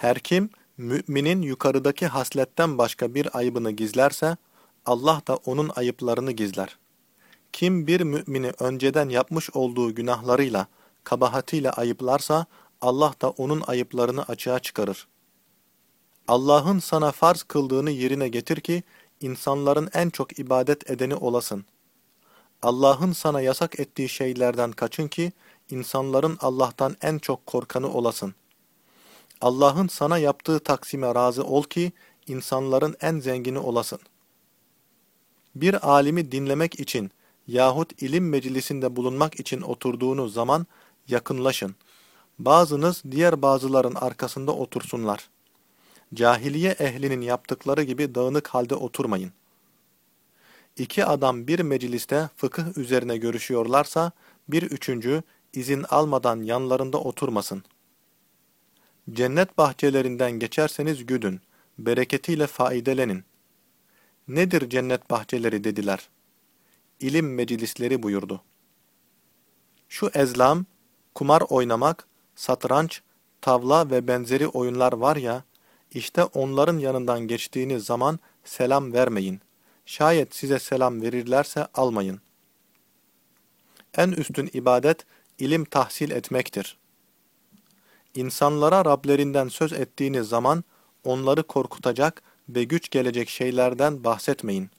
Her kim, müminin yukarıdaki hasletten başka bir ayıbını gizlerse, Allah da onun ayıplarını gizler. Kim bir mümini önceden yapmış olduğu günahlarıyla, kabahatiyle ayıplarsa, Allah da onun ayıplarını açığa çıkarır. Allah'ın sana farz kıldığını yerine getir ki, insanların en çok ibadet edeni olasın. Allah'ın sana yasak ettiği şeylerden kaçın ki, insanların Allah'tan en çok korkanı olasın. Allah'ın sana yaptığı taksime razı ol ki, insanların en zengini olasın. Bir alimi dinlemek için yahut ilim meclisinde bulunmak için oturduğunuz zaman yakınlaşın. Bazınız diğer bazıların arkasında otursunlar. Cahiliye ehlinin yaptıkları gibi dağınık halde oturmayın. İki adam bir mecliste fıkıh üzerine görüşüyorlarsa, bir üçüncü izin almadan yanlarında oturmasın. Cennet bahçelerinden geçerseniz güdün, bereketiyle faidelenin. Nedir cennet bahçeleri dediler. İlim meclisleri buyurdu. Şu ezlam, kumar oynamak, satranç, tavla ve benzeri oyunlar var ya, işte onların yanından geçtiğiniz zaman selam vermeyin. Şayet size selam verirlerse almayın. En üstün ibadet, ilim tahsil etmektir. İnsanlara Rablerinden söz ettiğiniz zaman, onları korkutacak ve güç gelecek şeylerden bahsetmeyin.